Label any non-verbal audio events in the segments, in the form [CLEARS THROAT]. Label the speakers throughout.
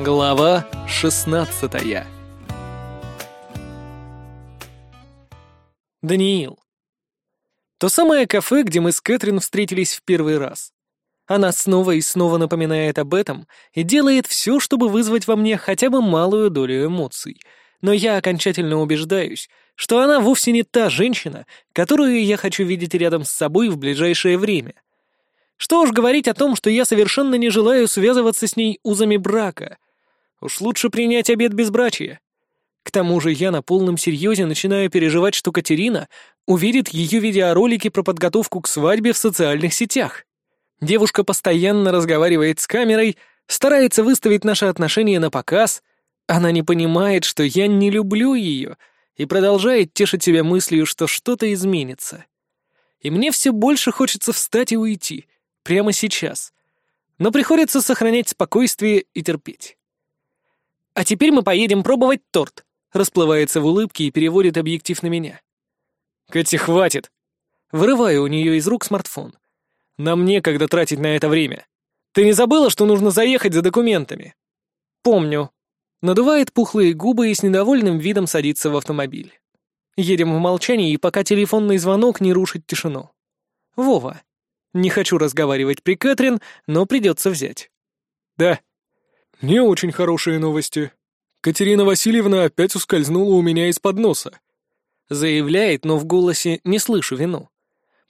Speaker 1: Глава 16 Даниил. То самое кафе, где мы с Кэтрин встретились в первый раз. Она снова и снова напоминает об этом и делает все, чтобы вызвать во мне хотя бы малую долю эмоций. Но я окончательно убеждаюсь, что она вовсе не та женщина, которую я хочу видеть рядом с собой в ближайшее время. Что уж говорить о том, что я совершенно не желаю связываться с ней узами брака. Уж лучше принять обед безбрачия. К тому же я на полном серьезе начинаю переживать, что Катерина увидит ее видеоролики про подготовку к свадьбе в социальных сетях. Девушка постоянно разговаривает с камерой, старается выставить наши отношения на показ. Она не понимает, что я не люблю ее, и продолжает тешить себя мыслью, что что-то изменится. И мне все больше хочется встать и уйти, прямо сейчас. Но приходится сохранять спокойствие и терпеть. «А теперь мы поедем пробовать торт», расплывается в улыбке и переводит объектив на меня. «Кэти, хватит!» Вырываю у нее из рук смартфон. Нам некогда тратить на это время. Ты не забыла, что нужно заехать за документами?» «Помню». Надувает пухлые губы и с недовольным видом садится в автомобиль. Едем в молчании, пока телефонный звонок не рушит тишину. «Вова». Не хочу разговаривать при Кэтрин, но придется взять. «Да». «Не очень хорошие новости. Катерина Васильевна опять ускользнула у меня из-под носа». Заявляет, но в голосе не слышу вину.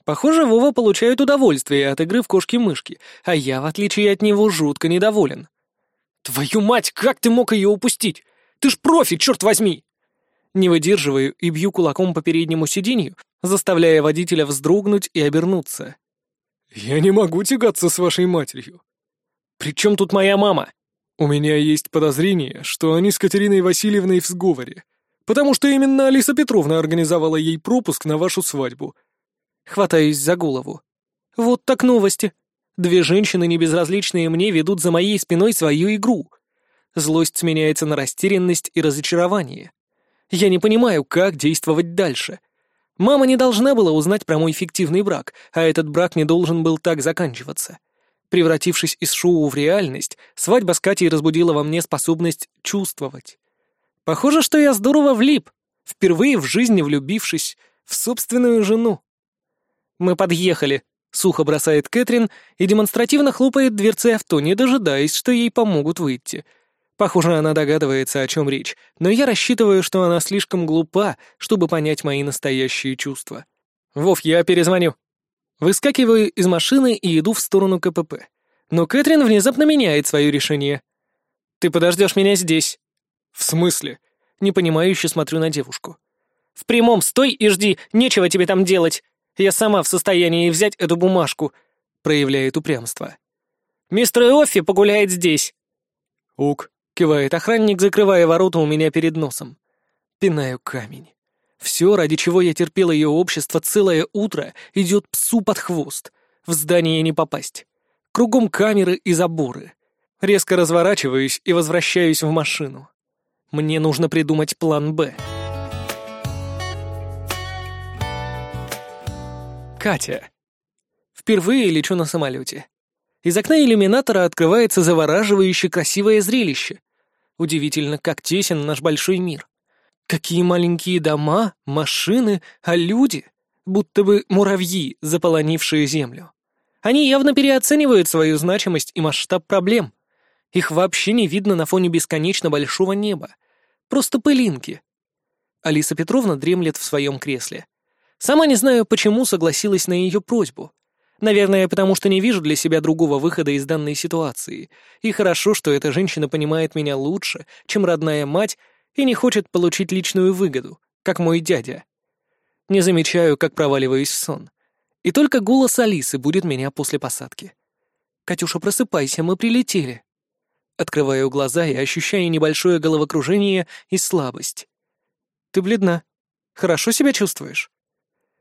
Speaker 1: Похоже, Вова получает удовольствие от игры в кошки-мышки, а я, в отличие от него, жутко недоволен. «Твою мать, как ты мог ее упустить? Ты ж профи, черт возьми!» Не выдерживаю и бью кулаком по переднему сиденью, заставляя водителя вздрогнуть и обернуться. «Я не могу тягаться с вашей матерью». «При чем тут моя мама?» «У меня есть подозрение, что они с Катериной Васильевной в сговоре, потому что именно Алиса Петровна организовала ей пропуск на вашу свадьбу», Хватаюсь за голову. Вот так новости. Две женщины, небезразличные мне, ведут за моей спиной свою игру. Злость сменяется на растерянность и разочарование. Я не понимаю, как действовать дальше. Мама не должна была узнать про мой фиктивный брак, а этот брак не должен был так заканчиваться. Превратившись из шоу в реальность, свадьба с Катей разбудила во мне способность чувствовать. Похоже, что я здорово влип, впервые в жизни влюбившись в собственную жену. «Мы подъехали», — сухо бросает Кэтрин и демонстративно хлопает дверцей авто, не дожидаясь, что ей помогут выйти. Похоже, она догадывается, о чем речь, но я рассчитываю, что она слишком глупа, чтобы понять мои настоящие чувства. «Вов, я перезвоню». Выскакиваю из машины и иду в сторону КПП. Но Кэтрин внезапно меняет свое решение. «Ты подождешь меня здесь». «В смысле?» Непонимающе смотрю на девушку. «В прямом стой и жди, нечего тебе там делать!» Я сама в состоянии взять эту бумажку», — проявляет упрямство. «Мистер Иоффи погуляет здесь». «Ук», — кивает охранник, закрывая ворота у меня перед носом. Пинаю камень. Все, ради чего я терпел ее общество целое утро, идет псу под хвост. В здание не попасть. Кругом камеры и заборы. Резко разворачиваюсь и возвращаюсь в машину. Мне нужно придумать план «Б». Катя. Впервые лечу на самолете. Из окна иллюминатора открывается завораживающе красивое зрелище. Удивительно, как тесен наш большой мир. Какие маленькие дома, машины, а люди, будто бы муравьи, заполонившие землю. Они явно переоценивают свою значимость и масштаб проблем. Их вообще не видно на фоне бесконечно большого неба. Просто пылинки. Алиса Петровна дремлет в своем кресле. Сама не знаю, почему согласилась на ее просьбу. Наверное, потому что не вижу для себя другого выхода из данной ситуации. И хорошо, что эта женщина понимает меня лучше, чем родная мать, и не хочет получить личную выгоду, как мой дядя. Не замечаю, как проваливаюсь в сон. И только голос Алисы будет меня после посадки. «Катюша, просыпайся, мы прилетели». Открываю глаза и ощущаю небольшое головокружение и слабость. «Ты бледна. Хорошо себя чувствуешь?»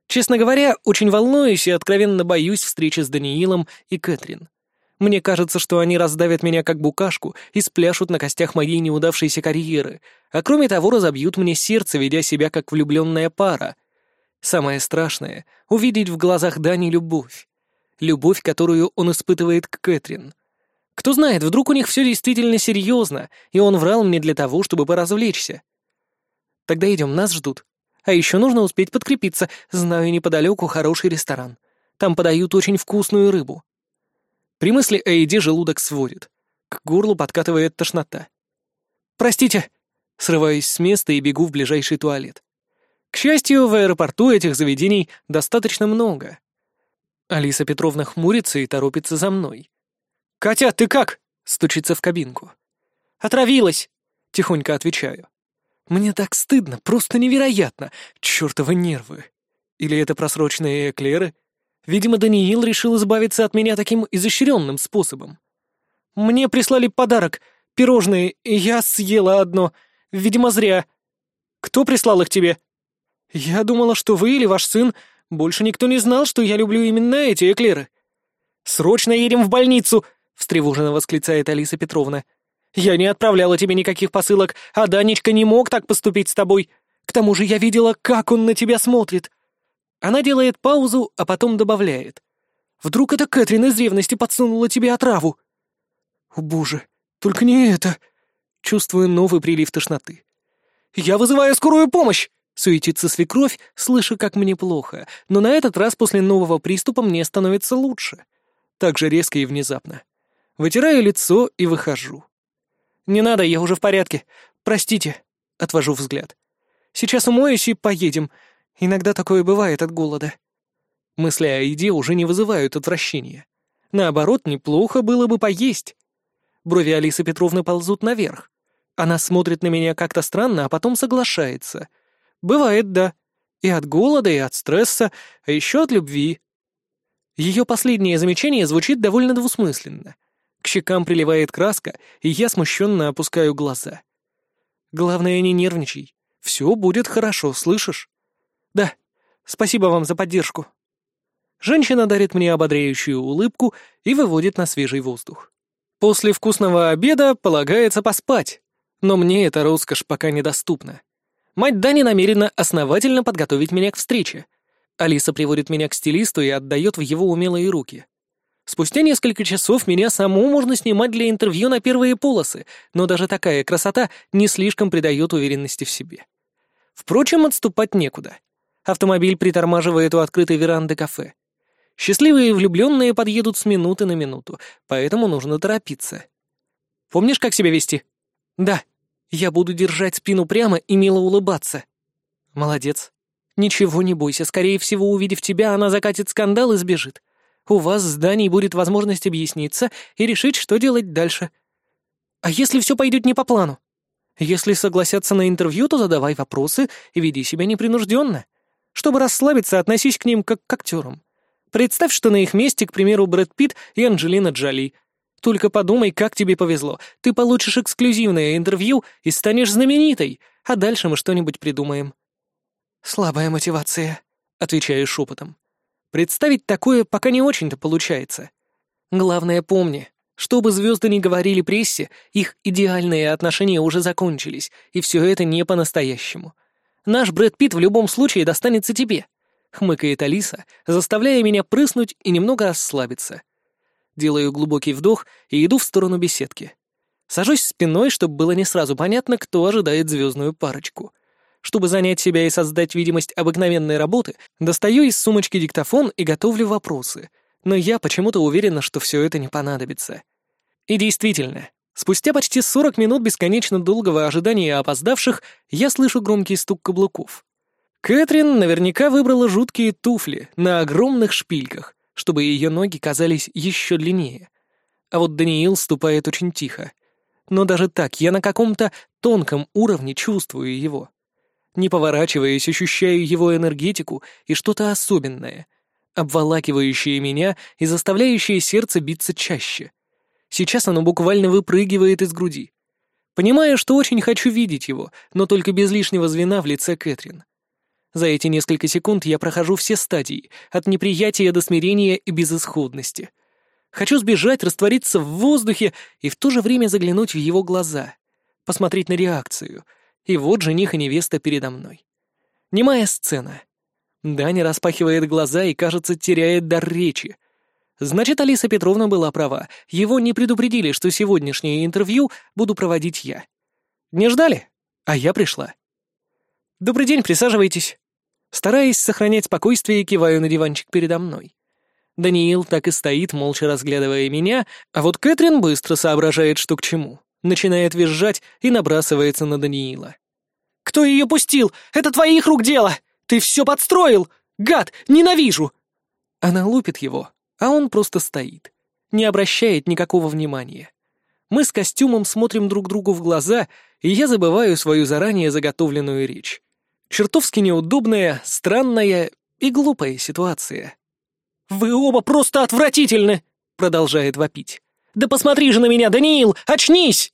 Speaker 1: Честно говоря, очень волнуюсь и откровенно боюсь встречи с Даниилом и Кэтрин. Мне кажется, что они раздавят меня как букашку и спляшут на костях моей неудавшейся карьеры, а кроме того разобьют мне сердце, ведя себя как влюбленная пара. Самое страшное — увидеть в глазах Дани любовь. Любовь, которую он испытывает к Кэтрин. Кто знает, вдруг у них все действительно серьезно, и он врал мне для того, чтобы поразвлечься. Тогда идем, нас ждут. А еще нужно успеть подкрепиться. Знаю неподалеку хороший ресторан. Там подают очень вкусную рыбу. При мысли о еде желудок сводит. К горлу подкатывает тошнота. «Простите!» Срываюсь с места и бегу в ближайший туалет. К счастью, в аэропорту этих заведений достаточно много. Алиса Петровна хмурится и торопится за мной. «Катя, ты как?» — стучится в кабинку. «Отравилась!» — тихонько отвечаю. «Мне так стыдно, просто невероятно! Чёртовы нервы! Или это просроченные эклеры? Видимо, Даниил решил избавиться от меня таким изощренным способом. Мне прислали подарок, пирожные, и я съела одно. Видимо, зря. Кто прислал их тебе?» «Я думала, что вы или ваш сын. Больше никто не знал, что я люблю именно эти эклеры». «Срочно едем в больницу!» встревоженно восклицает Алиса Петровна. «Я не отправляла тебе никаких посылок, а Данечка не мог так поступить с тобой. К тому же я видела, как он на тебя смотрит». Она делает паузу, а потом добавляет. «Вдруг это Кэтрин из ревности подсунула тебе отраву?» «О боже, только не это!» Чувствую новый прилив тошноты. «Я вызываю скорую помощь!» Суетится свекровь, слыша, как мне плохо, но на этот раз после нового приступа мне становится лучше. Так же резко и внезапно. Вытираю лицо и выхожу. «Не надо, я уже в порядке. Простите», — отвожу взгляд. «Сейчас умоюсь и поедем. Иногда такое бывает от голода». Мысли о еде уже не вызывают отвращения. Наоборот, неплохо было бы поесть. Брови Алисы Петровны ползут наверх. Она смотрит на меня как-то странно, а потом соглашается. Бывает, да. И от голода, и от стресса, а еще от любви. Ее последнее замечание звучит довольно двусмысленно — к щекам приливает краска, и я смущенно опускаю глаза. Главное, не нервничай. Все будет хорошо, слышишь? Да, спасибо вам за поддержку. Женщина дарит мне ободряющую улыбку и выводит на свежий воздух. После вкусного обеда полагается поспать, но мне эта роскошь пока недоступна. Мать Дани намерена основательно подготовить меня к встрече. Алиса приводит меня к стилисту и отдает в его умелые руки. Спустя несколько часов меня саму можно снимать для интервью на первые полосы, но даже такая красота не слишком придает уверенности в себе. Впрочем, отступать некуда. Автомобиль притормаживает у открытой веранды кафе. Счастливые влюбленные подъедут с минуты на минуту, поэтому нужно торопиться. Помнишь, как себя вести? Да. Я буду держать спину прямо и мило улыбаться. Молодец. Ничего не бойся, скорее всего, увидев тебя, она закатит скандал и сбежит у вас с Даней будет возможность объясниться и решить, что делать дальше. А если все пойдет не по плану? Если согласятся на интервью, то задавай вопросы и веди себя непринужденно. Чтобы расслабиться, относись к ним как к актерам. Представь, что на их месте, к примеру, Брэд Питт и Анджелина Джоли. Только подумай, как тебе повезло. Ты получишь эксклюзивное интервью и станешь знаменитой, а дальше мы что-нибудь придумаем. «Слабая мотивация», — отвечаю шепотом. Представить такое пока не очень-то получается. Главное помни, что бы звезды ни говорили прессе, их идеальные отношения уже закончились, и все это не по-настоящему. Наш Брэд Питт в любом случае достанется тебе, хмыкает Алиса, заставляя меня прыснуть и немного расслабиться. Делаю глубокий вдох и иду в сторону беседки. Сажусь спиной, чтобы было не сразу понятно, кто ожидает звездную парочку. Чтобы занять себя и создать видимость обыкновенной работы, достаю из сумочки диктофон и готовлю вопросы. Но я почему-то уверена, что все это не понадобится. И действительно, спустя почти 40 минут бесконечно долгого ожидания опоздавших, я слышу громкий стук каблуков. Кэтрин наверняка выбрала жуткие туфли на огромных шпильках, чтобы ее ноги казались еще длиннее. А вот Даниил ступает очень тихо. Но даже так я на каком-то тонком уровне чувствую его. Не поворачиваясь, ощущаю его энергетику и что-то особенное, обволакивающее меня и заставляющее сердце биться чаще. Сейчас оно буквально выпрыгивает из груди. Понимаю, что очень хочу видеть его, но только без лишнего звена в лице Кэтрин. За эти несколько секунд я прохожу все стадии, от неприятия до смирения и безысходности. Хочу сбежать, раствориться в воздухе и в то же время заглянуть в его глаза, посмотреть на реакцию — и вот жених и невеста передо мной. Немая сцена. Даня распахивает глаза и, кажется, теряет дар речи. Значит, Алиса Петровна была права. Его не предупредили, что сегодняшнее интервью буду проводить я. Не ждали? А я пришла. «Добрый день, присаживайтесь». Стараясь сохранять спокойствие, киваю на диванчик передо мной. Даниил так и стоит, молча разглядывая меня, а вот Кэтрин быстро соображает, что к чему. Начинает визжать и набрасывается на Даниила. «Кто ее пустил? Это твоих рук дело! Ты все подстроил! Гад! Ненавижу!» Она лупит его, а он просто стоит. Не обращает никакого внимания. Мы с костюмом смотрим друг другу в глаза, и я забываю свою заранее заготовленную речь. Чертовски неудобная, странная и глупая ситуация. «Вы оба просто отвратительны!» — продолжает вопить. «Да посмотри же на меня, Даниил! Очнись!»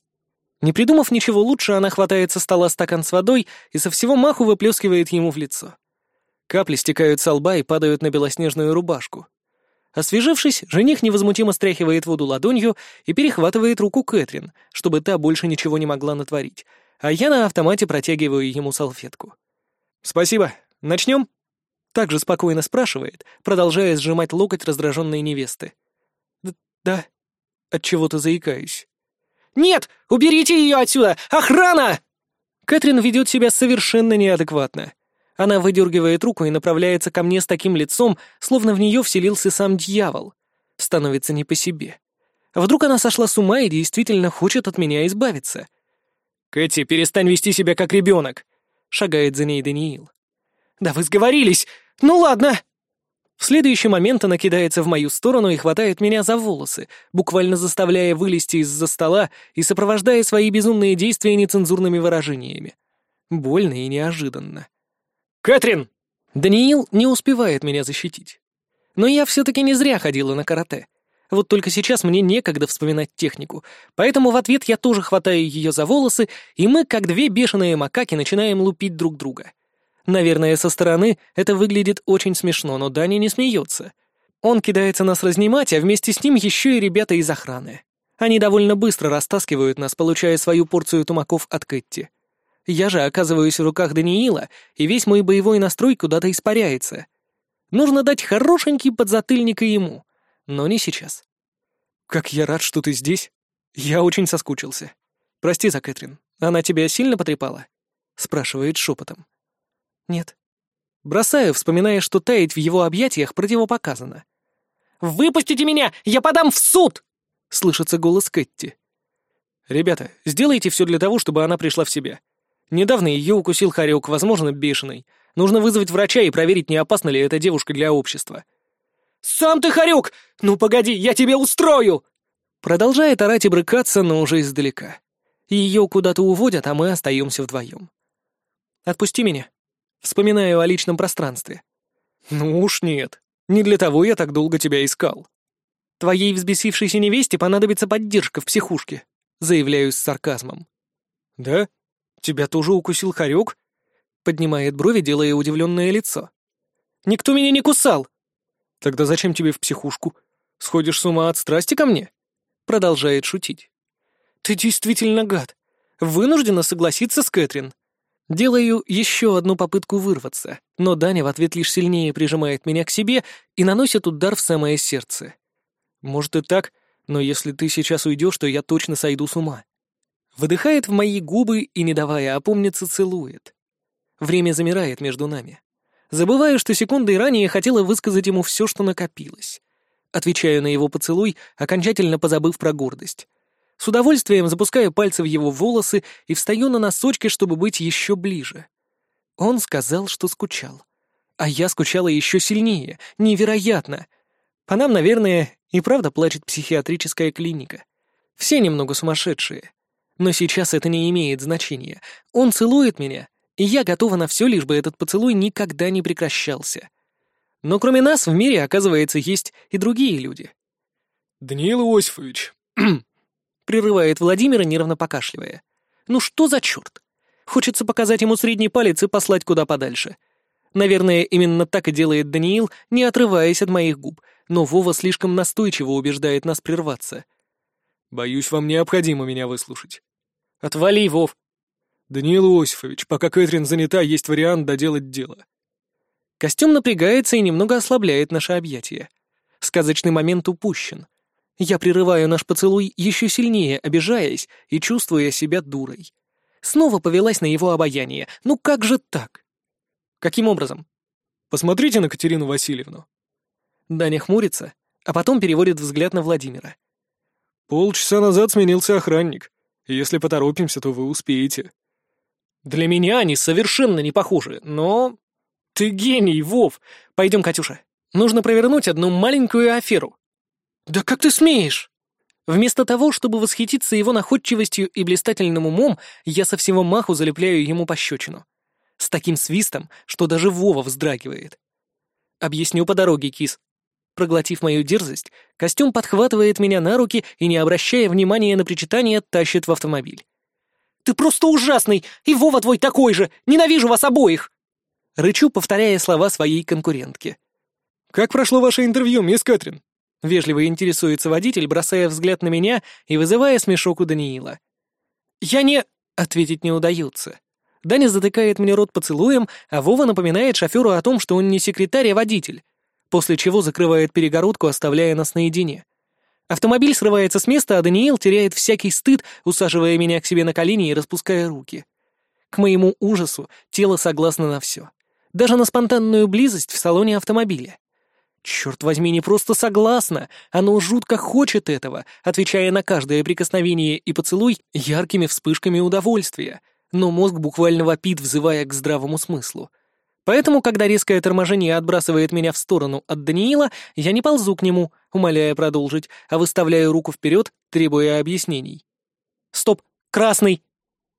Speaker 1: Не придумав ничего лучше, она хватает со стола стакан с водой и со всего маху выплескивает ему в лицо. Капли стекают со лба и падают на белоснежную рубашку. Освежившись, жених невозмутимо стряхивает воду ладонью и перехватывает руку Кэтрин, чтобы та больше ничего не могла натворить, а я на автомате протягиваю ему салфетку. «Спасибо. Начнем?» Также спокойно спрашивает, продолжая сжимать локоть раздраженной невесты. «Да». Отчего-то заикаюсь. «Нет! Уберите ее отсюда! Охрана!» Кэтрин ведет себя совершенно неадекватно. Она выдергивает руку и направляется ко мне с таким лицом, словно в нее вселился сам дьявол. Становится не по себе. Вдруг она сошла с ума и действительно хочет от меня избавиться. «Кэти, перестань вести себя как ребенок!» Шагает за ней Даниил. «Да вы сговорились! Ну ладно!» В следующий момент она кидается в мою сторону и хватает меня за волосы, буквально заставляя вылезти из-за стола и сопровождая свои безумные действия нецензурными выражениями. Больно и неожиданно. «Кэтрин!» Даниил не успевает меня защитить. Но я все-таки не зря ходила на карате. Вот только сейчас мне некогда вспоминать технику, поэтому в ответ я тоже хватаю ее за волосы, и мы, как две бешеные макаки, начинаем лупить друг друга. Наверное, со стороны это выглядит очень смешно, но Дани не смеется. Он кидается нас разнимать, а вместе с ним еще и ребята из охраны. Они довольно быстро растаскивают нас, получая свою порцию тумаков от Кэтти. Я же оказываюсь в руках Даниила, и весь мой боевой настрой куда-то испаряется. Нужно дать хорошенький подзатыльник и ему — но не сейчас. «Как я рад, что ты здесь. Я очень соскучился. Прости за Кэтрин. Она тебя сильно потрепала?» — спрашивает шепотом. «Нет». Бросаю, вспоминая, что таять в его объятиях противопоказано. «Выпустите меня! Я подам в суд!» — слышится голос Кэтти. «Ребята, сделайте все для того, чтобы она пришла в себя. Недавно ее укусил хорек, возможно, бешеный. Нужно вызвать врача и проверить, не опасна ли эта девушка для общества. «Сам ты хорюк! Ну погоди, я тебе устрою!» Продолжает орать и брыкаться, но уже издалека. Ее куда-то уводят, а мы остаемся вдвоем. «Отпусти меня». Вспоминаю о личном пространстве. «Ну уж нет. Не для того я так долго тебя искал». «Твоей взбесившейся невесте понадобится поддержка в психушке», заявляю с сарказмом. «Да? Тебя тоже укусил хорек?» Поднимает брови, делая удивленное лицо. «Никто меня не кусал!» «Тогда зачем тебе в психушку? Сходишь с ума от страсти ко мне?» Продолжает шутить. «Ты действительно гад. Вынуждена согласиться с Кэтрин». Делаю еще одну попытку вырваться, но Даня в ответ лишь сильнее прижимает меня к себе и наносит удар в самое сердце. Может и так, но если ты сейчас уйдешь, то я точно сойду с ума. Выдыхает в мои губы и, не давая опомниться, целует. Время замирает между нами. Забываю, что секундой ранее хотела высказать ему все, что накопилось. Отвечаю на его поцелуй, окончательно позабыв про гордость. С удовольствием запускаю пальцы в его волосы и встаю на носочки, чтобы быть еще ближе. Он сказал, что скучал. А я скучала еще сильнее. Невероятно. По нам, наверное, и правда плачет психиатрическая клиника. Все немного сумасшедшие. Но сейчас это не имеет значения. Он целует меня, и я готова на все, лишь бы этот поцелуй никогда не прекращался. Но кроме нас в мире, оказывается, есть и другие люди.
Speaker 2: «Даниил Иосифович», [CLEARS THROAT] —
Speaker 1: прерывает Владимира, нервно покашливая. «Ну что за черт? Хочется показать ему средний палец и послать куда подальше. Наверное, именно так и делает Даниил, не отрываясь от моих губ, но Вова слишком настойчиво убеждает нас прерваться.
Speaker 2: «Боюсь, вам необходимо меня выслушать».
Speaker 1: «Отвали, Вов,
Speaker 2: «Даниил Иосифович, пока Кэтрин занята, есть вариант доделать дело».
Speaker 1: Костюм напрягается и немного ослабляет наше объятие. Сказочный момент упущен. Я прерываю наш поцелуй еще сильнее, обижаясь и чувствуя себя дурой. Снова повелась на его обаяние. Ну как же так? Каким образом?
Speaker 2: Посмотрите на Катерину Васильевну.
Speaker 1: Даня хмурится, а потом переводит взгляд на Владимира.
Speaker 2: Полчаса назад сменился охранник. Если поторопимся, то вы успеете.
Speaker 1: Для меня они совершенно не похожи, но... Ты гений, Вов! Пойдем, Катюша. Нужно провернуть одну маленькую аферу. Да как ты смеешь? Вместо того, чтобы восхититься его находчивостью и блистательным умом, я со всего маху залепляю ему пощечину. С таким свистом, что даже Вова вздрагивает. Объясню по дороге, кис. Проглотив мою дерзость, костюм подхватывает меня на руки и, не обращая внимания на причитание, тащит в автомобиль. «Ты просто ужасный! И Вова твой такой же! Ненавижу вас обоих!» Рычу, повторяя слова своей конкурентки.
Speaker 2: «Как прошло ваше интервью, мисс Кэтрин?»
Speaker 1: Вежливо интересуется водитель, бросая взгляд на меня и вызывая смешок у Даниила. «Я не...» — ответить не удается. Даня затыкает мне рот поцелуем, а Вова напоминает шоферу о том, что он не секретарь, а водитель, после чего закрывает перегородку, оставляя нас наедине. Автомобиль срывается с места, а Даниил теряет всякий стыд, усаживая меня к себе на колени и распуская руки. К моему ужасу тело согласно на все. Даже на спонтанную близость в салоне автомобиля. Черт возьми, не просто согласна, оно жутко хочет этого, отвечая на каждое прикосновение и поцелуй яркими вспышками удовольствия, но мозг буквально вопит, взывая к здравому смыслу. Поэтому, когда резкое торможение отбрасывает меня в сторону от Даниила, я не ползу к нему, умоляя продолжить, а выставляю руку вперед, требуя объяснений. «Стоп! Красный!»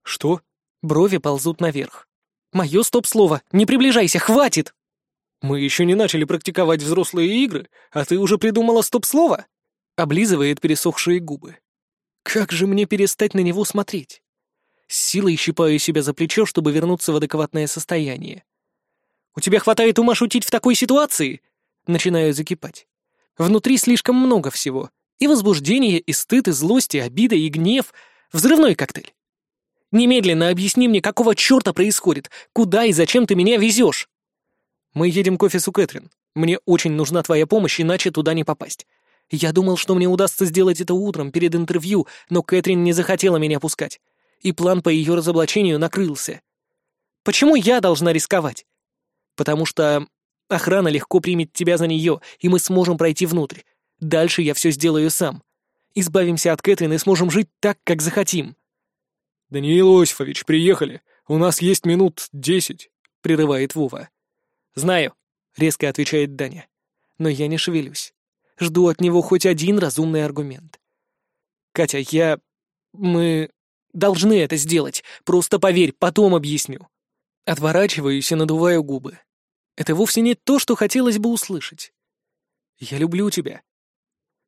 Speaker 2: «Что?»
Speaker 1: Брови ползут наверх. «Мое стоп-слово! Не приближайся! Хватит!»
Speaker 2: «Мы еще не начали практиковать взрослые игры, а ты уже придумала стоп-слово?»
Speaker 1: Облизывает пересохшие губы. «Как же мне перестать на него смотреть?» С силой щипаю себя за плечо, чтобы вернуться в адекватное состояние. «У тебя хватает ума шутить в такой ситуации?» Начинаю закипать. Внутри слишком много всего. И возбуждение, и стыд, и злость, и обида, и гнев. Взрывной коктейль. Немедленно объясни мне, какого черта происходит, куда и зачем ты меня везешь. Мы едем к офису Кэтрин. Мне очень нужна твоя помощь, иначе туда не попасть. Я думал, что мне удастся сделать это утром, перед интервью, но Кэтрин не захотела меня пускать. И план по ее разоблачению накрылся. Почему я должна рисковать? Потому что охрана легко примет тебя за нее, и мы сможем пройти внутрь. Дальше я все сделаю сам. Избавимся от Кэтрин и сможем жить так, как захотим.
Speaker 2: «Даниил Осифович, приехали. У нас есть минут десять», — прерывает Вова.
Speaker 1: «Знаю», — резко отвечает Даня. Но я не шевелюсь. Жду от него хоть один разумный аргумент. «Катя, я... мы... должны это сделать. Просто поверь, потом объясню». Отворачиваюсь и надуваю губы. Это вовсе не то, что хотелось бы услышать. «Я люблю тебя».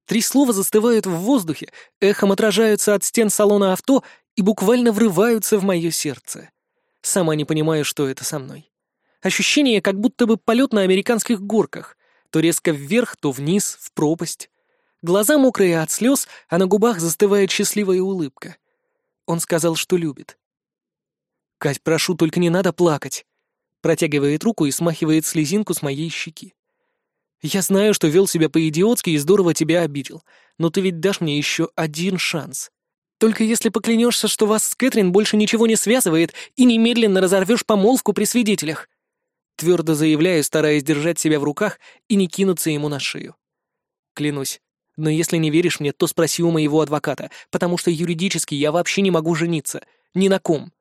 Speaker 1: Три слова застывают в воздухе, эхом отражаются от стен салона авто и буквально врываются в мое сердце. Сама не понимаю, что это со мной. Ощущение, как будто бы полет на американских горках. То резко вверх, то вниз, в пропасть. Глаза мокрые от слез, а на губах застывает счастливая улыбка. Он сказал, что любит. «Кать, прошу, только не надо плакать!» Протягивает руку и смахивает слезинку с моей щеки. «Я знаю, что вел себя по-идиотски и здорово тебя обидел, но ты ведь дашь мне еще один шанс. Только если поклянешься, что вас с Кэтрин больше ничего не связывает, и немедленно разорвешь помолвку при свидетелях. Твердо заявляю, стараясь держать себя в руках и не кинуться ему на шею. Клянусь. Но если не веришь мне, то спроси у моего адвоката, потому что юридически я вообще не могу жениться. Ни на ком.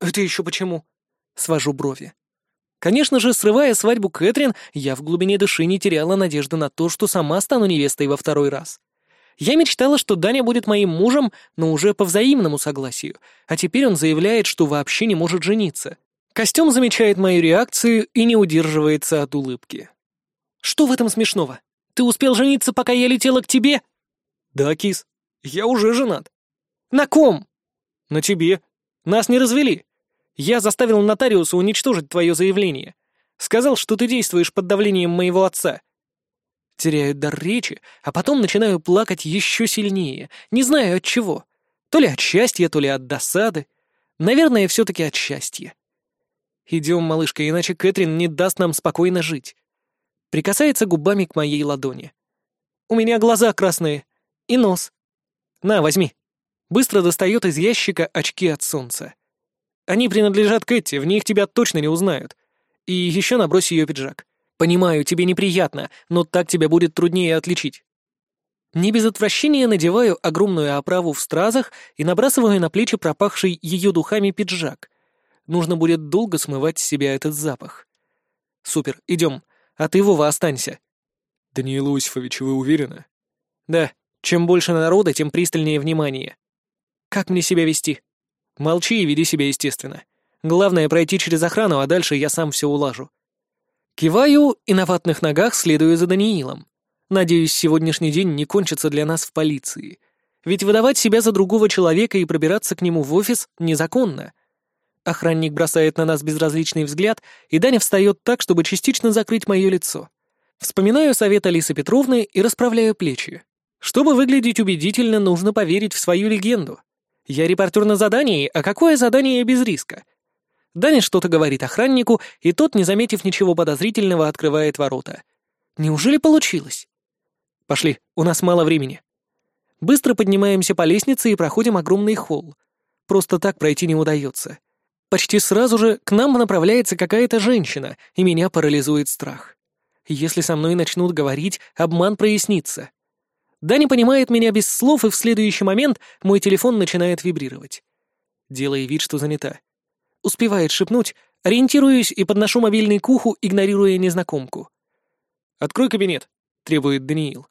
Speaker 1: Это еще почему? Свожу брови. Конечно же, срывая свадьбу Кэтрин, я в глубине души не теряла надежды на то, что сама стану невестой во второй раз. Я мечтала, что Даня будет моим мужем, но уже по взаимному согласию, а теперь он заявляет, что вообще не может жениться. Костюм замечает мою реакцию и не удерживается от улыбки. «Что в этом смешного? Ты успел жениться, пока я летела к тебе?»
Speaker 2: «Да, кис. Я уже женат».
Speaker 1: «На ком?»
Speaker 2: «На тебе.
Speaker 1: Нас не развели. Я заставил нотариуса уничтожить твое заявление. Сказал, что ты действуешь под давлением моего отца». Теряю дар речи, а потом начинаю плакать еще сильнее, не знаю от чего. То ли от счастья, то ли от досады. Наверное, все-таки от счастья. «Идем, малышка, иначе Кэтрин не даст нам спокойно жить». Прикасается губами к моей ладони. У меня глаза красные. И нос. На, возьми. Быстро достает из ящика очки от солнца. Они принадлежат Кэти, в них тебя точно не узнают. И еще набрось ее пиджак. Понимаю, тебе неприятно, но так тебя будет труднее отличить. Не без отвращения надеваю огромную оправу в стразах и набрасываю на плечи пропахший ее духами пиджак. Нужно будет долго смывать с себя этот запах. Супер, идем. А ты, Вова, останься.
Speaker 2: Даниил Иосифович, вы уверены?
Speaker 1: Да. Чем больше народа, тем пристальнее внимание. Как мне себя вести? Молчи и веди себя естественно. Главное пройти через охрану, а дальше я сам все улажу. Киваю и на ватных ногах следую за Даниилом. Надеюсь, сегодняшний день не кончится для нас в полиции. Ведь выдавать себя за другого человека и пробираться к нему в офис незаконно. Охранник бросает на нас безразличный взгляд, и Даня встает так, чтобы частично закрыть мое лицо. Вспоминаю совет Алисы Петровны и расправляю плечи. Чтобы выглядеть убедительно, нужно поверить в свою легенду. Я репортер на задании, а какое задание без риска? Даня что-то говорит охраннику, и тот, не заметив ничего подозрительного, открывает ворота. Неужели получилось? Пошли, у нас мало времени. Быстро поднимаемся по лестнице и проходим огромный холл. Просто так пройти не удается. Почти сразу же к нам направляется какая-то женщина, и меня парализует страх. Если со мной начнут говорить, обман прояснится. Даня понимает меня без слов, и в следующий момент мой телефон начинает вибрировать. Делая вид, что занята. Успевает шепнуть, ориентируюсь и подношу мобильный к уху, игнорируя незнакомку. «Открой кабинет», — требует Даниил.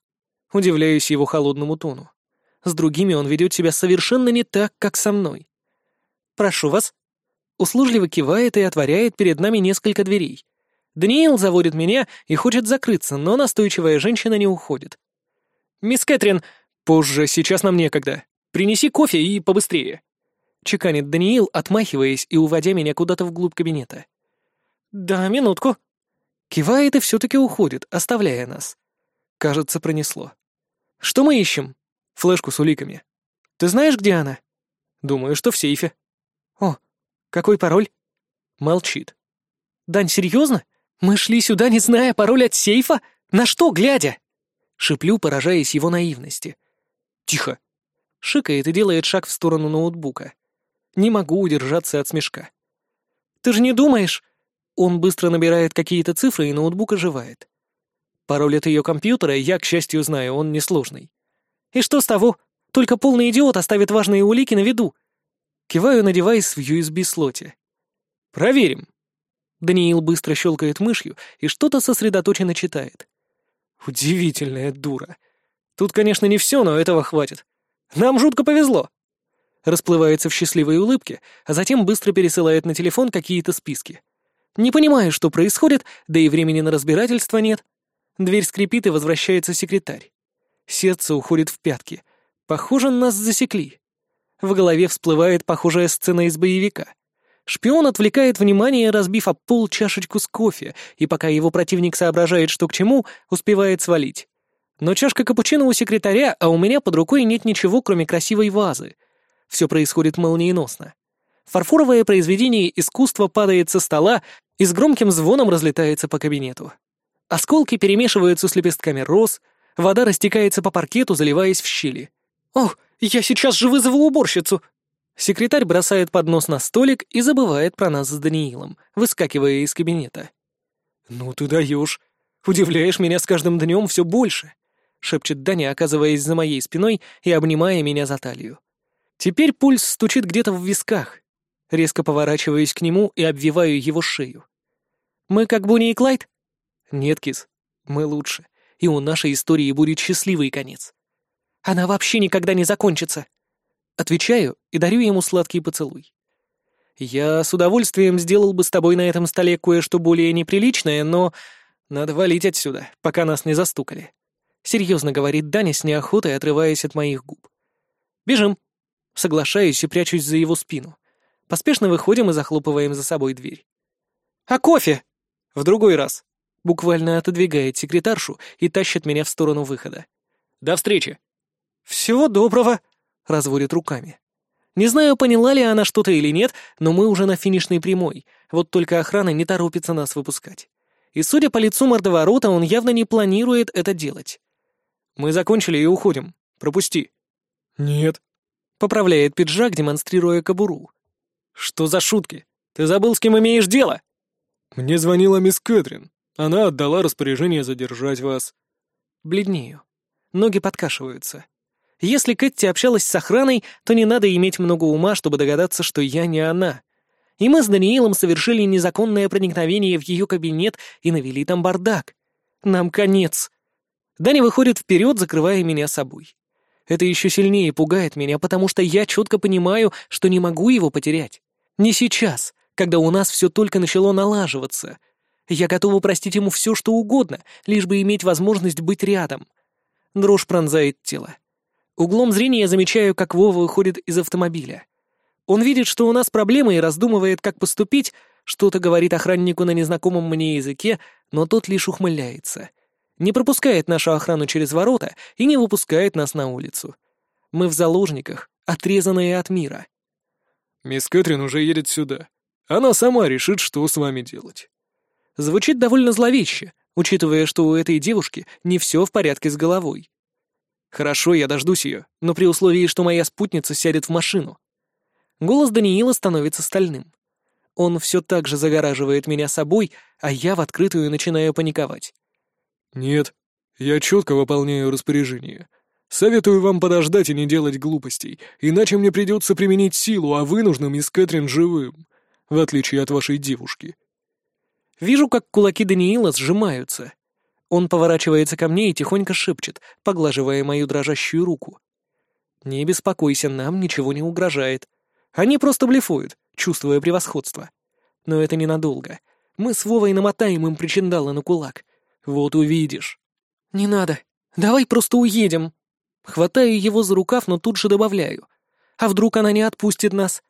Speaker 1: Удивляюсь его холодному тону. С другими он ведет себя совершенно не так, как со мной. «Прошу вас». Услужливо кивает и отворяет перед нами несколько дверей. Даниил заводит меня и хочет закрыться, но настойчивая женщина не уходит. «Мисс Кэтрин, позже, сейчас нам некогда. Принеси кофе и побыстрее». Чеканит Даниил, отмахиваясь и уводя меня куда-то вглубь кабинета. «Да, минутку». Кивает и все-таки уходит, оставляя нас. Кажется, пронесло. «Что мы ищем?» «Флешку с уликами». «Ты знаешь, где она?» «Думаю, что в сейфе». «О, какой пароль?» Молчит. «Дань, серьезно? Мы шли сюда, не зная пароль от сейфа? На что глядя?» Шиплю, поражаясь его наивности. «Тихо!» Шикает и делает шаг в сторону ноутбука. Не могу удержаться от смешка. «Ты же не думаешь?» Он быстро набирает какие-то цифры, и ноутбук оживает. Пароль от ее компьютера я, к счастью, знаю, он несложный. И что с того? Только полный идиот оставит важные улики на виду. Киваю на девайс в USB-слоте. Проверим. Даниил быстро щелкает мышью и что-то сосредоточенно читает. Удивительная дура. Тут, конечно, не все, но этого хватит. Нам жутко повезло. Расплывается в счастливой улыбке, а затем быстро пересылает на телефон какие-то списки. Не понимаю, что происходит, да и времени на разбирательство нет. Дверь скрипит, и возвращается секретарь. Сердце уходит в пятки. Похоже, нас засекли. В голове всплывает похожая сцена из боевика. Шпион отвлекает внимание, разбив об пол чашечку с кофе, и пока его противник соображает, что к чему, успевает свалить. Но чашка капучино у секретаря, а у меня под рукой нет ничего, кроме красивой вазы. Все происходит молниеносно. Фарфоровое произведение искусства падает со стола и с громким звоном разлетается по кабинету. Осколки перемешиваются с лепестками роз, вода растекается по паркету, заливаясь в щели. «Ох, я сейчас же вызову уборщицу!» Секретарь бросает поднос на столик и забывает про нас с Даниилом, выскакивая из кабинета. «Ну ты даешь! Удивляешь меня с каждым днем все больше!» — шепчет Даня, оказываясь за моей спиной и обнимая меня за талию. Теперь пульс стучит где-то в висках. Резко поворачиваюсь к нему и обвиваю его шею. «Мы как Бонни и Клайд?» «Нет, кис, мы лучше, и у нашей истории будет счастливый конец. Она вообще никогда не закончится!» Отвечаю и дарю ему сладкий поцелуй. Я с удовольствием сделал бы с тобой на этом столе кое-что более неприличное, но надо валить отсюда, пока нас не застукали. Серьезно говорит Даня с неохотой, отрываясь от моих губ. Бежим. Соглашаюсь и прячусь за его спину. Поспешно выходим и захлопываем за собой дверь. А кофе? В другой раз. Буквально отодвигает секретаршу и тащит меня в сторону выхода. До встречи. Всего доброго разводит руками. Не знаю, поняла ли она что-то или нет, но мы уже на финишной прямой, вот только охрана не торопится нас выпускать. И судя по лицу мордоворота, он явно не планирует это делать. Мы закончили и уходим. Пропусти».
Speaker 2: «Нет».
Speaker 1: Поправляет пиджак, демонстрируя кобуру. «Что за шутки? Ты забыл, с кем имеешь дело?»
Speaker 2: «Мне звонила мисс Кэтрин. Она отдала распоряжение задержать вас».
Speaker 1: Бледнею. Ноги подкашиваются. Если Кэти общалась с охраной, то не надо иметь много ума, чтобы догадаться, что я не она. И мы с Даниилом совершили незаконное проникновение в ее кабинет и навели там бардак. Нам конец. Дани выходит вперед, закрывая меня собой. Это еще сильнее пугает меня, потому что я четко понимаю, что не могу его потерять. Не сейчас, когда у нас все только начало налаживаться. Я готова простить ему все, что угодно, лишь бы иметь возможность быть рядом. Дрожь пронзает тело. Углом зрения я замечаю, как Вова выходит из автомобиля. Он видит, что у нас проблемы и раздумывает, как поступить, что-то говорит охраннику на незнакомом мне языке, но тот лишь ухмыляется. Не пропускает нашу охрану через ворота и не выпускает нас на улицу. Мы в заложниках, отрезанные от мира.
Speaker 2: «Мисс Кэтрин уже едет сюда. Она сама решит, что с вами делать».
Speaker 1: Звучит довольно зловеще, учитывая, что у этой девушки не все в порядке с головой. Хорошо, я дождусь ее, но при условии, что моя спутница сядет в машину. Голос Даниила становится стальным. Он все так же загораживает меня собой, а я в открытую начинаю паниковать.
Speaker 2: «Нет, я четко выполняю распоряжение. Советую вам подождать и не делать глупостей, иначе мне придется применить силу, а вы нужны мисс Кэтрин живым, в отличие от вашей девушки».
Speaker 1: Вижу, как кулаки Даниила сжимаются, он поворачивается ко мне и тихонько шепчет, поглаживая мою дрожащую руку. «Не беспокойся, нам ничего не угрожает. Они просто блефуют, чувствуя превосходство. Но это ненадолго. Мы с Вовой намотаем им причиндалы на кулак. Вот увидишь». «Не надо. Давай просто уедем». Хватаю его за рукав, но тут же добавляю. «А вдруг она не отпустит нас?»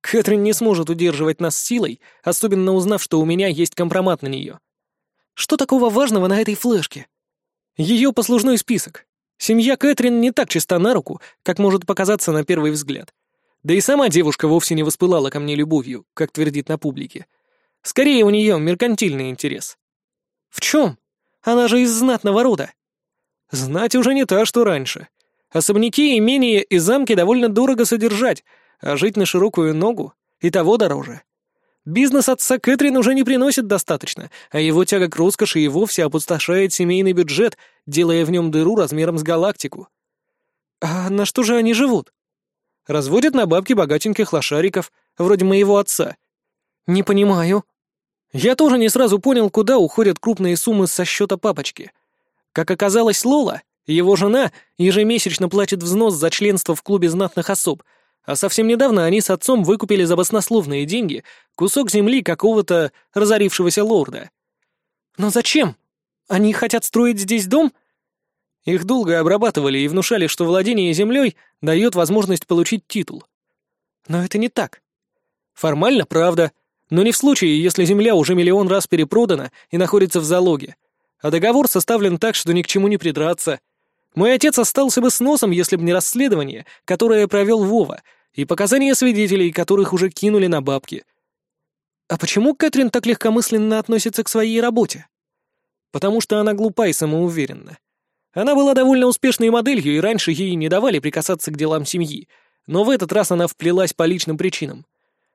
Speaker 1: Кэтрин не сможет удерживать нас силой, особенно узнав, что у меня есть компромат на нее. Что такого важного на этой флешке? Ее послужной список. Семья Кэтрин не так чиста на руку, как может показаться на первый взгляд. Да и сама девушка вовсе не воспылала ко мне любовью, как твердит на публике. Скорее, у нее меркантильный интерес. В чем? Она же из знатного рода. Знать уже не та, что раньше. Особняки, имения и замки довольно дорого содержать, а жить на широкую ногу и того дороже. Бизнес отца Кэтрин уже не приносит достаточно, а его тяга к роскоши и вовсе опустошает семейный бюджет, делая в нем дыру размером с галактику. А на что же они живут? Разводят на бабки богатеньких лошариков, вроде моего отца. Не понимаю. Я тоже не сразу понял, куда уходят крупные суммы со счета папочки. Как оказалось, Лола, его жена, ежемесячно платит взнос за членство в клубе знатных особ — а совсем недавно они с отцом выкупили за баснословные деньги кусок земли какого-то разорившегося лорда. Но зачем? Они хотят строить здесь дом? Их долго обрабатывали и внушали, что владение землей дает возможность получить титул. Но это не так. Формально правда, но не в случае, если земля уже миллион раз перепродана и находится в залоге, а договор составлен так, что ни к чему не придраться. Мой отец остался бы с носом, если бы не расследование, которое провел Вова, и показания свидетелей, которых уже кинули на бабки. А почему Кэтрин так легкомысленно относится к своей работе? Потому что она глупа и самоуверенна. Она была довольно успешной моделью, и раньше ей не давали прикасаться к делам семьи, но в этот раз она вплелась по личным причинам.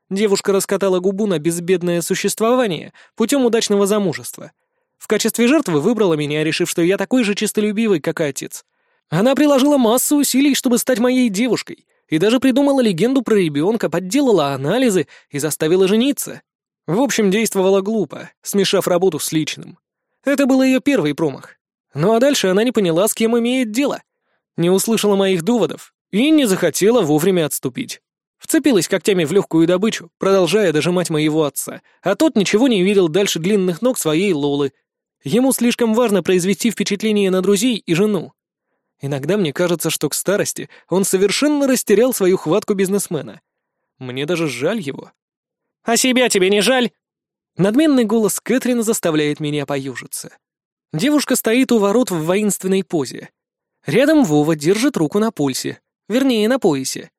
Speaker 1: Девушка раскатала губу на безбедное существование путем удачного замужества. В качестве жертвы выбрала меня, решив, что я такой же честолюбивый, как и отец. Она приложила массу усилий, чтобы стать моей девушкой, и даже придумала легенду про ребенка, подделала анализы и заставила жениться. В общем, действовала глупо, смешав работу с личным. Это был ее первый промах. Ну а дальше она не поняла, с кем имеет дело. Не услышала моих доводов и не захотела вовремя отступить. Вцепилась когтями в легкую добычу, продолжая дожимать моего отца, а тот ничего не видел дальше длинных ног своей Лолы. Ему слишком важно произвести впечатление на друзей и жену. Иногда мне кажется, что к старости он совершенно растерял свою хватку бизнесмена. Мне даже жаль его. «А себя тебе не жаль?» Надменный голос Кэтрин заставляет меня поюжиться. Девушка стоит у ворот в воинственной позе. Рядом Вова держит руку на пульсе, вернее, на поясе.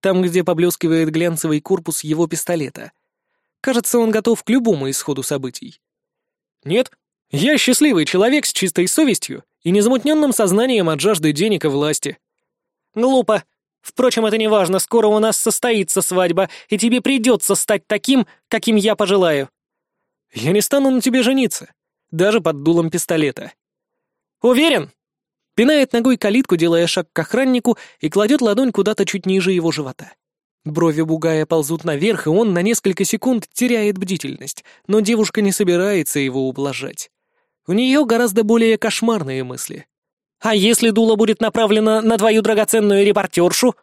Speaker 1: Там, где поблескивает глянцевый корпус его пистолета. Кажется, он готов к любому исходу событий. Нет, я счастливый человек с чистой совестью и незамутненным сознанием от жажды денег и власти. Глупо. Впрочем, это не важно, скоро у нас состоится свадьба, и тебе придется стать таким, каким я пожелаю. Я не стану на тебе жениться, даже под дулом пистолета. Уверен? Пинает ногой калитку, делая шаг к охраннику, и кладет ладонь куда-то чуть ниже его живота. Брови бугая ползут наверх, и он на несколько секунд теряет бдительность, но девушка не собирается его ублажать. У нее гораздо более кошмарные мысли. «А если дуло будет направлено на твою драгоценную репортершу?»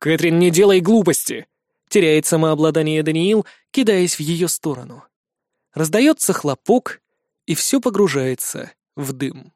Speaker 1: «Кэтрин, не делай глупости!» — теряет самообладание Даниил, кидаясь в ее сторону. Раздается хлопок, и все погружается в дым.